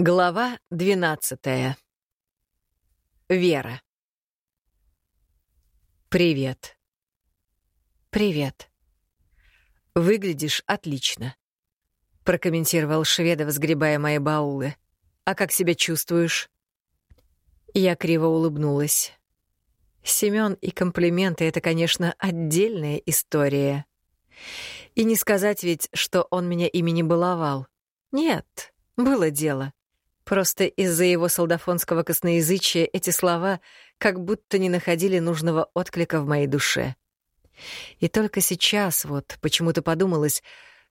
Глава двенадцатая. Вера. Привет. Привет. Выглядишь отлично, прокомментировал Шведов, сгребая мои баулы. А как себя чувствуешь? Я криво улыбнулась. Семён и комплименты — это, конечно, отдельная история. И не сказать ведь, что он меня ими не баловал. Нет, было дело. Просто из-за его солдафонского косноязычия эти слова как будто не находили нужного отклика в моей душе. И только сейчас вот почему-то подумалось,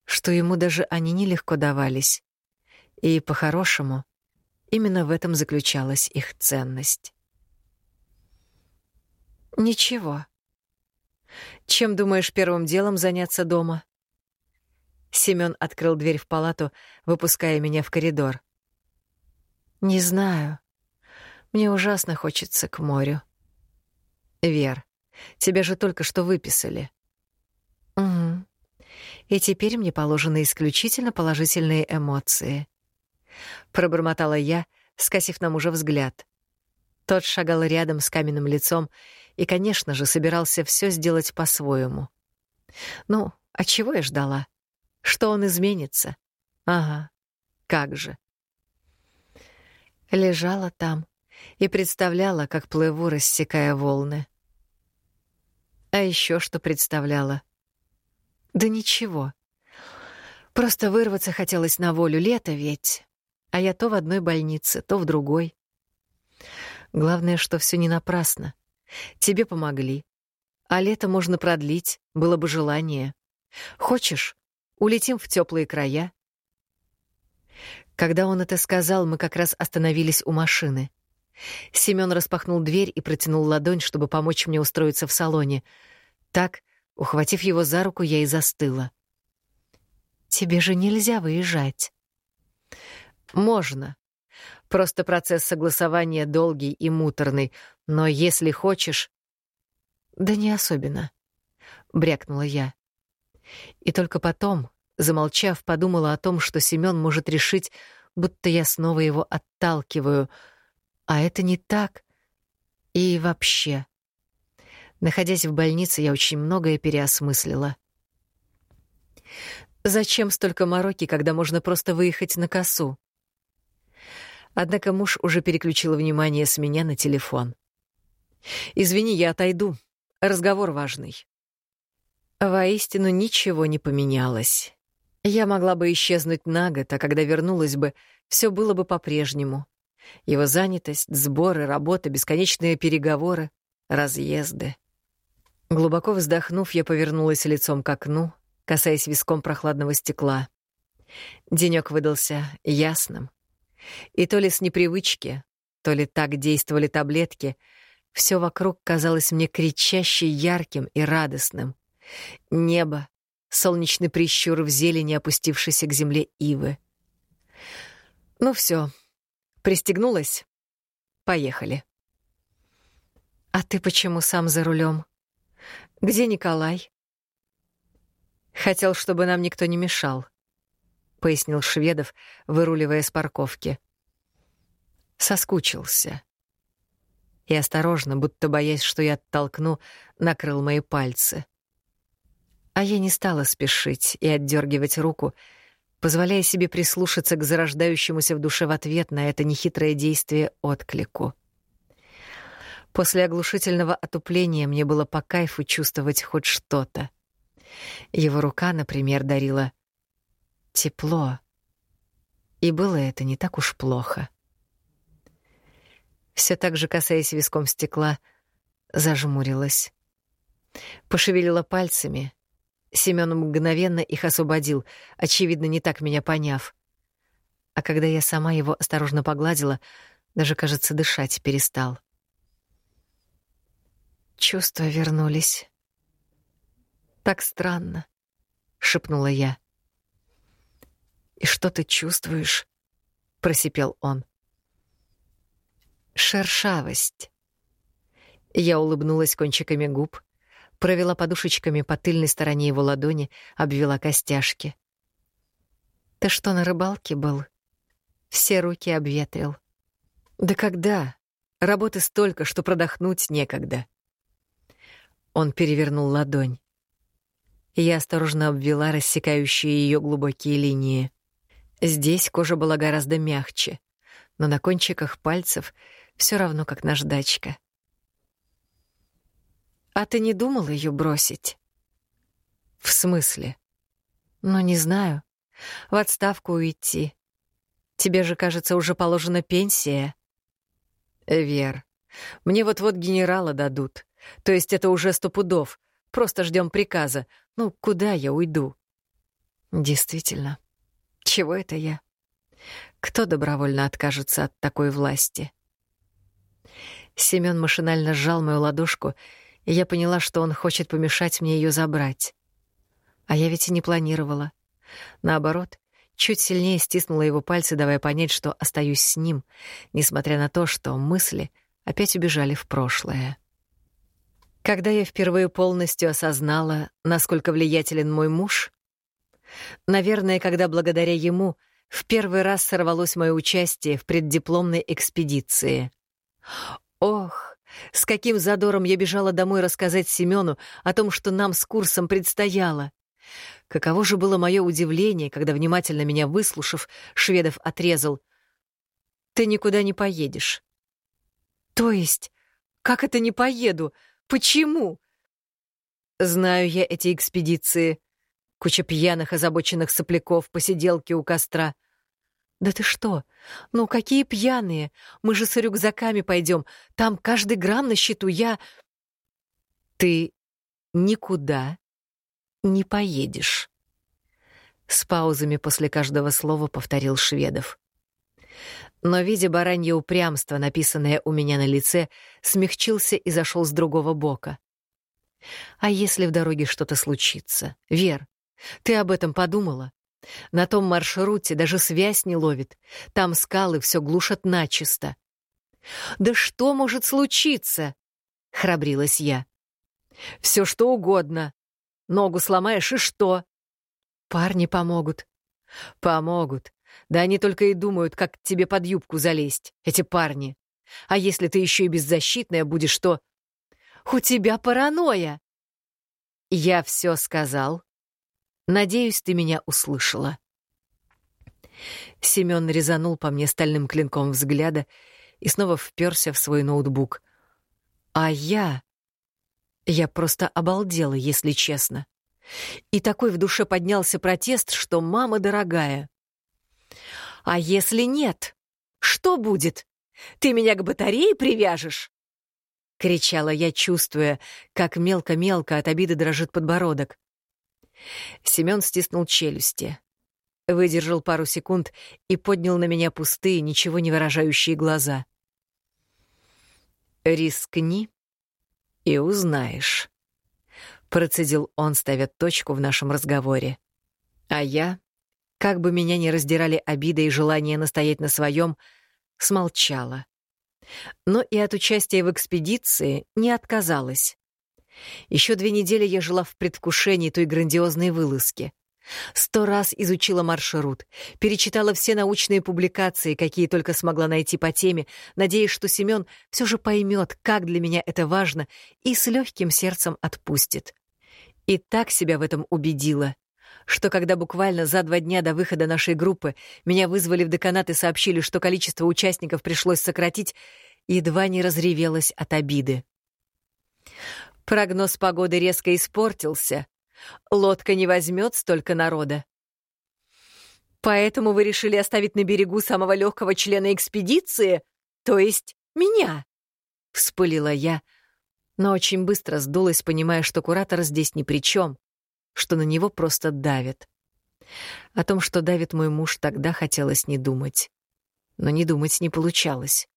что ему даже они нелегко давались. И, по-хорошему, именно в этом заключалась их ценность. «Ничего. Чем думаешь первым делом заняться дома?» Семён открыл дверь в палату, выпуская меня в коридор. Не знаю. Мне ужасно хочется к морю. Вер, тебя же только что выписали. Угу. И теперь мне положены исключительно положительные эмоции. Пробормотала я, скосив на мужа взгляд. Тот шагал рядом с каменным лицом и, конечно же, собирался все сделать по-своему. Ну, а чего я ждала? Что он изменится? Ага, как же. Лежала там и представляла, как плыву, рассекая волны. А еще что представляла? Да ничего. Просто вырваться хотелось на волю лето ведь. А я то в одной больнице, то в другой. Главное, что все не напрасно. Тебе помогли. А лето можно продлить, было бы желание. Хочешь, улетим в теплые края, когда он это сказал, мы как раз остановились у машины. Семён распахнул дверь и протянул ладонь, чтобы помочь мне устроиться в салоне. Так, ухватив его за руку, я и застыла. «Тебе же нельзя выезжать». «Можно. Просто процесс согласования долгий и муторный, но если хочешь...» «Да не особенно», — брякнула я. И только потом, Замолчав, подумала о том, что Семён может решить, будто я снова его отталкиваю. А это не так. И вообще. Находясь в больнице, я очень многое переосмыслила. Зачем столько мороки, когда можно просто выехать на косу? Однако муж уже переключил внимание с меня на телефон. «Извини, я отойду. Разговор важный». Воистину ничего не поменялось. Я могла бы исчезнуть на год, а когда вернулась бы, все было бы по-прежнему. Его занятость, сборы, работа, бесконечные переговоры, разъезды. Глубоко вздохнув, я повернулась лицом к окну, касаясь виском прохладного стекла. Денёк выдался ясным. И то ли с непривычки, то ли так действовали таблетки, все вокруг казалось мне кричаще ярким и радостным. Небо, солнечный прищур в зелени опустившейся к земле ивы. Ну все, пристегнулась? Поехали. А ты почему сам за рулем? Где Николай? Хотел, чтобы нам никто не мешал, пояснил Шведов, выруливая с парковки. Соскучился. И осторожно, будто боясь, что я оттолкну, накрыл мои пальцы. А я не стала спешить и отдергивать руку, позволяя себе прислушаться к зарождающемуся в душе в ответ на это нехитрое действие отклику. После оглушительного отупления мне было по кайфу чувствовать хоть что-то. Его рука, например, дарила тепло. И было это не так уж плохо. Все так же, касаясь виском стекла, зажмурилась. Пошевелила пальцами, Семён мгновенно их освободил, очевидно, не так меня поняв. А когда я сама его осторожно погладила, даже, кажется, дышать перестал. Чувства вернулись. Так странно, шепнула я. И что ты чувствуешь? просипел он. Шершавость. Я улыбнулась кончиками губ, провела подушечками по тыльной стороне его ладони, обвела костяшки. «Ты что, на рыбалке был?» Все руки обветрил. Да когда? Работы столько, что продохнуть некогда. Он перевернул ладонь. Я осторожно обвела рассекающие ее глубокие линии. Здесь кожа была гораздо мягче, но на кончиках пальцев все равно как наждачка. «А ты не думал ее бросить?» «В смысле?» «Ну, не знаю. В отставку уйти. Тебе же, кажется, уже положена пенсия». «Вер, мне вот-вот генерала дадут. То есть это уже сто пудов. Просто ждем приказа. Ну, куда я уйду?» «Действительно. Чего это я? Кто добровольно откажется от такой власти?» Семён машинально сжал мою ладошку, я поняла, что он хочет помешать мне ее забрать. А я ведь и не планировала. Наоборот, чуть сильнее стиснула его пальцы, давая понять, что остаюсь с ним, несмотря на то, что мысли опять убежали в прошлое. Когда я впервые полностью осознала, насколько влиятелен мой муж, наверное, когда благодаря ему в первый раз сорвалось мое участие в преддипломной экспедиции. Ох, с каким задором я бежала домой рассказать Семену о том, что нам с курсом предстояло. Каково же было мое удивление, когда, внимательно меня выслушав, Шведов отрезал. «Ты никуда не поедешь». «То есть? Как это не поеду? Почему?» «Знаю я эти экспедиции. Куча пьяных, озабоченных сопляков, посиделки у костра». «Да ты что? Ну, какие пьяные? Мы же с рюкзаками пойдем. Там каждый грамм на счету. Я...» «Ты никуда не поедешь. С паузами после каждого слова повторил Шведов. Но, видя баранье упрямство, написанное у меня на лице, смягчился и зашел с другого бока. «А если в дороге что-то случится? Вер, ты об этом подумала? На том маршруте даже связь не ловит. Там скалы все глушат начисто». «Да что может случиться?» — храбрилась я. «Все что угодно. Ногу сломаешь, и что? Парни помогут. Помогут. Да они только и думают, как тебе под юбку залезть, эти парни. А если ты еще и беззащитная будешь, то... У тебя паранойя! Я все сказал. Надеюсь, ты меня услышала. Семен резанул по мне стальным клинком взгляда и снова вперся в свой ноутбук. А я... Я просто обалдела, если честно. И такой в душе поднялся протест, что мама дорогая. «А если нет? Что будет? Ты меня к батарее привяжешь?» — кричала я, чувствуя, как мелко-мелко от обиды дрожит подбородок. Семён стиснул челюсти, выдержал пару секунд и поднял на меня пустые, ничего не выражающие глаза. «Рискни и узнаешь», — процедил он, ставя точку в нашем разговоре. А я, как бы меня ни раздирали обида и желание настоять на своем, смолчала. Но и от участия в экспедиции не отказалась. Еще две недели я жила в предвкушении той грандиозной вылазки — Сто раз изучила маршрут, перечитала все научные публикации, какие только смогла найти по теме, надеясь, что Семен все же поймет, как для меня это важно, и с легким сердцем отпустит. И так себя в этом убедила, что когда буквально за два дня до выхода нашей группы меня вызвали в деканат и сообщили, что количество участников пришлось сократить, едва не разревелась от обиды. Прогноз погоды резко испортился, Лодка не возьмет столько народа. Поэтому вы решили оставить на берегу самого легкого члена экспедиции, то есть меня? Вспылила я, но очень быстро сдулась, понимая, что куратор здесь ни при чем, что на него просто давит. О том, что давит мой муж, тогда хотелось не думать. Но не думать не получалось.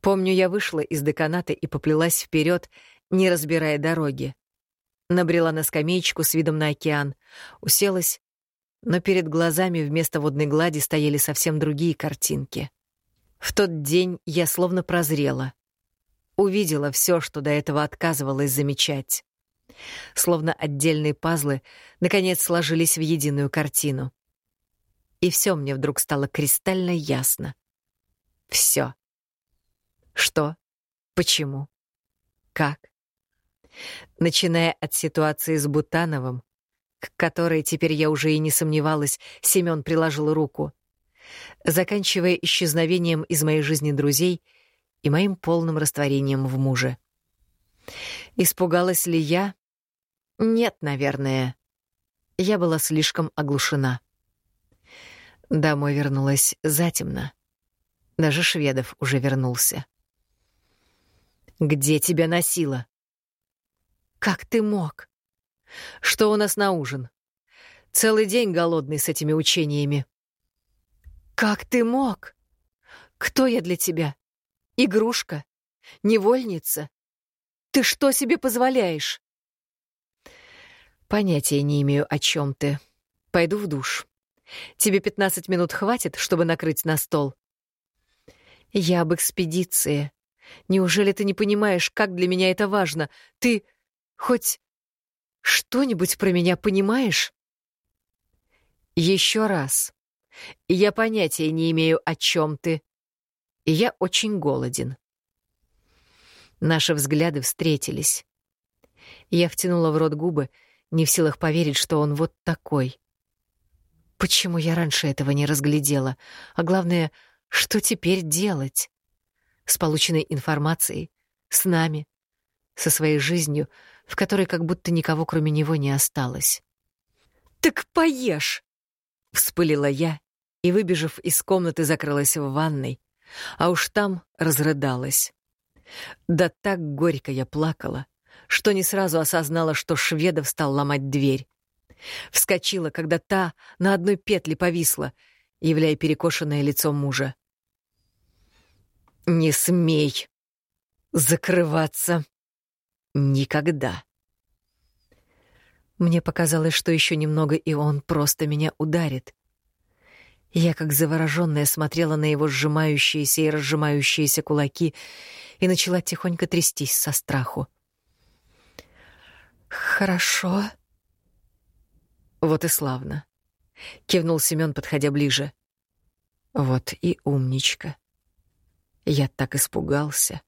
Помню, я вышла из деканата и поплелась вперед, не разбирая дороги. Набрела на скамеечку с видом на океан, уселась, но перед глазами вместо водной глади стояли совсем другие картинки. В тот день я словно прозрела. Увидела все, что до этого отказывалась замечать. Словно отдельные пазлы, наконец, сложились в единую картину. И все мне вдруг стало кристально ясно. Все. Что? Почему? Как? Начиная от ситуации с Бутановым, к которой теперь я уже и не сомневалась, Семён приложил руку, заканчивая исчезновением из моей жизни друзей и моим полным растворением в муже. Испугалась ли я? Нет, наверное. Я была слишком оглушена. Домой вернулась затемно. Даже Шведов уже вернулся. «Где тебя носило?» «Как ты мог?» «Что у нас на ужин?» «Целый день голодный с этими учениями». «Как ты мог? Кто я для тебя? Игрушка? Невольница? Ты что себе позволяешь?» «Понятия не имею, о чем ты. Пойду в душ. Тебе 15 минут хватит, чтобы накрыть на стол?» «Я об экспедиции. Неужели ты не понимаешь, как для меня это важно? Ты хоть что-нибудь про меня понимаешь?» «Еще раз. Я понятия не имею, о чем ты. Я очень голоден». Наши взгляды встретились. Я втянула в рот губы, не в силах поверить, что он вот такой. Почему я раньше этого не разглядела? А главное, что теперь делать? С полученной информацией, с нами, со своей жизнью, в которой как будто никого кроме него не осталось. «Так поешь!» — вспылила я и, выбежав из комнаты, закрылась в ванной, а уж там разрыдалась. Да так горько я плакала, что не сразу осознала, что Шведов стал ломать дверь. Вскочила, когда та на одной петле повисла, являя перекошенное лицо мужа. «Не смей закрываться никогда!» Мне показалось, что еще немного, и он просто меня ударит. Я, как завороженная, смотрела на его сжимающиеся и разжимающиеся кулаки и начала тихонько трястись со страху. «Хорошо». «Вот и славно», — кивнул Семён, подходя ближе. «Вот и умничка. Я так испугался.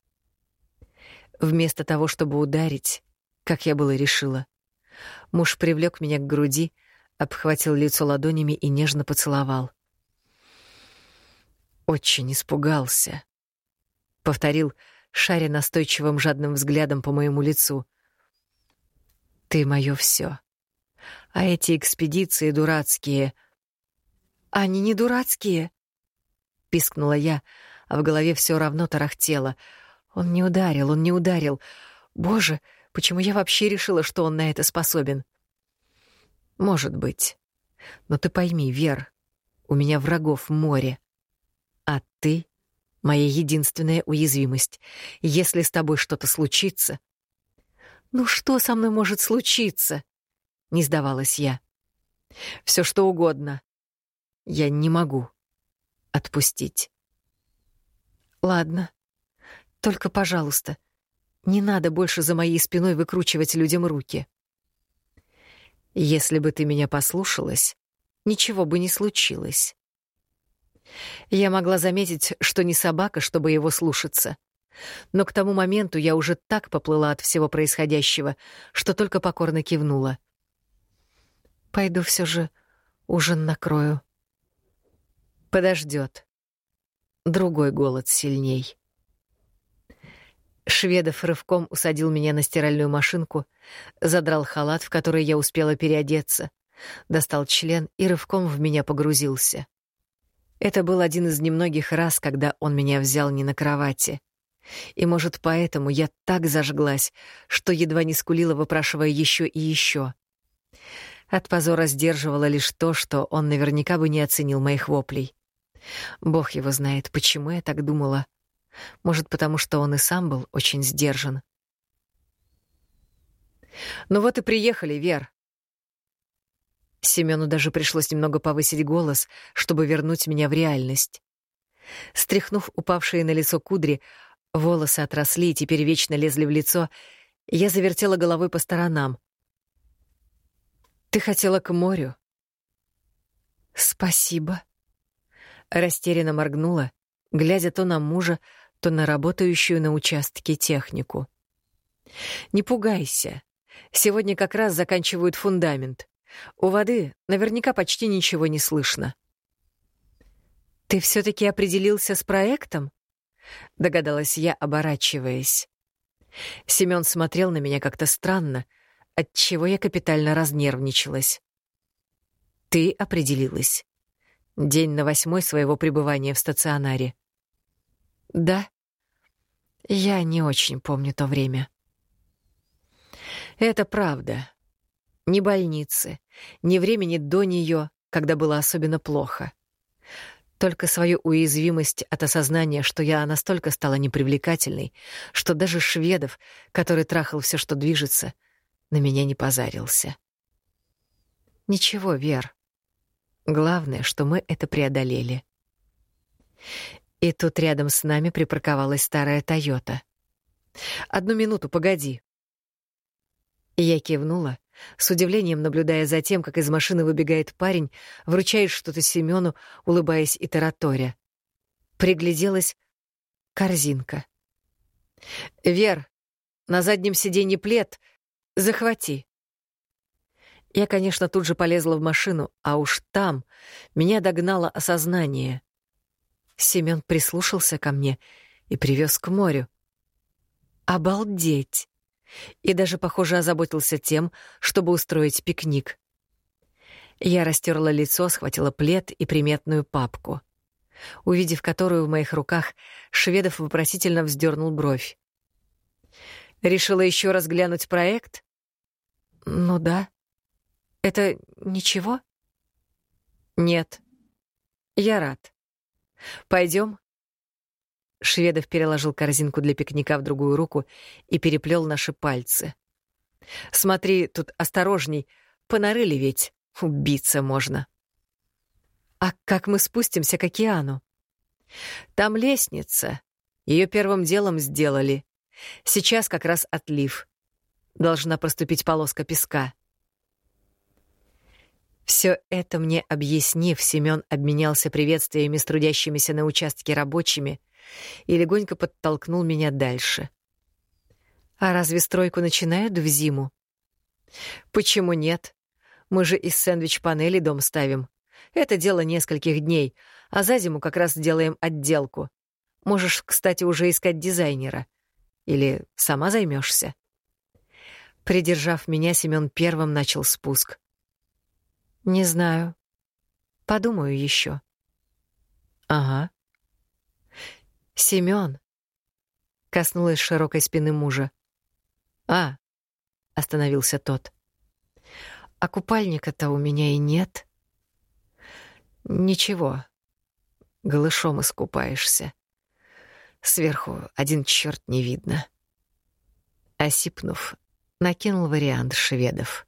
Вместо того, чтобы ударить, как я было решила, муж привлек меня к груди, обхватил лицо ладонями и нежно поцеловал. Очень испугался. Повторил, шаря настойчивым жадным взглядом по моему лицу. Ты моё всё. А эти экспедиции дурацкие. Они не дурацкие, пискнула я, а в голове всё равно тарахтело. Он не ударил, он не ударил. Боже, почему я вообще решила, что он на это способен? Может быть. Но ты пойми, Вер, у меня врагов море. А ты — моя единственная уязвимость. Если с тобой что-то случится... «Ну что со мной может случиться?» — не сдавалась я. «Все что угодно. Я не могу отпустить». «Ладно. Только, пожалуйста, не надо больше за моей спиной выкручивать людям руки». «Если бы ты меня послушалась, ничего бы не случилось». Я могла заметить, что не собака, чтобы его слушаться. Но к тому моменту я уже так поплыла от всего происходящего, что только покорно кивнула. «Пойду все же ужин накрою». Подождет. Другой голод сильней. Шведов рывком усадил меня на стиральную машинку, задрал халат, в который я успела переодеться, достал член и рывком в меня погрузился. Это был один из немногих раз, когда он меня взял не на кровати. И, может, поэтому я так зажглась, что едва не скулила, выпрашивая еще и еще. От позора сдерживала лишь то, что он наверняка бы не оценил моих воплей. Бог его знает, почему я так думала. Может, потому что он и сам был очень сдержан. «Ну вот и приехали, Вер», Семену даже пришлось немного повысить голос, чтобы вернуть меня в реальность. Стряхнув упавшие на лицо кудри, волосы отросли и теперь вечно лезли в лицо, я завертела головой по сторонам. «Ты хотела к морю?» Спасибо. Растерянно моргнула, глядя то на мужа, то на работающую на участке технику. Не пугайся. Сегодня как раз заканчивают фундамент. У воды наверняка почти ничего не слышно. Ты все таки определился с проектом? Догадалась я, оборачиваясь. Семён смотрел на меня как-то странно, отчего я капитально разнервничалась. Ты определилась. День на восьмой своего пребывания в стационаре. Да. Я не очень помню то время. Это правда. Ни больницы, ни времени до нее, когда было особенно плохо. Только свою уязвимость от осознания, что я настолько стала непривлекательной, что даже Шведов, который трахал все, что движется, на меня не позарился. Ничего, Вер. Главное, что мы это преодолели. И тут рядом с нами припарковалась старая «Тойота». «Одну минуту, погоди». Я кивнула, с удивлением наблюдая за тем, как из машины выбегает парень, вручает что-то Семену, улыбаясь и тараторя. Пригляделась корзинка. «Вер, на заднем сиденье плед. Захвати». Я, конечно, тут же полезла в машину, а уж там меня догнало осознание. Семён прислушался ко мне и привез к морю. Обалдеть! и даже, похоже, озаботился тем, чтобы устроить пикник. Я растерла лицо, схватила плед и приметную папку. Увидев которую в моих руках, Шведов вопросительно вздернул бровь. «Решила еще раз глянуть проект?» «Ну да. Это ничего?» «Нет. Я рад. Пойдем, Шведов переложил корзинку для пикника в другую руку и переплел наши пальцы. «Смотри, тут осторожней, понарыли ведь, убиться можно». «А как мы спустимся к океану?» «Там лестница. Ее первым делом сделали. Сейчас как раз отлив. Должна проступить полоска песка». Все это мне объяснив, Семён обменялся приветствиями с трудящимися на участке рабочими и легонько подтолкнул меня дальше. А разве стройку начинают в зиму? Почему нет? Мы же из сэндвич-панели дом ставим. Это дело нескольких дней, а за зиму как раз делаем отделку. Можешь, кстати, уже искать дизайнера. Или сама займешься. Придержав меня, Семён первым начал спуск. Не знаю. Подумаю еще. Ага. Семён. Коснулась широкой спины мужа. А, остановился тот. А купальника-то у меня и нет. Ничего. Голышом искупаешься. Сверху один черт не видно. Осипнув, накинул вариант шведов.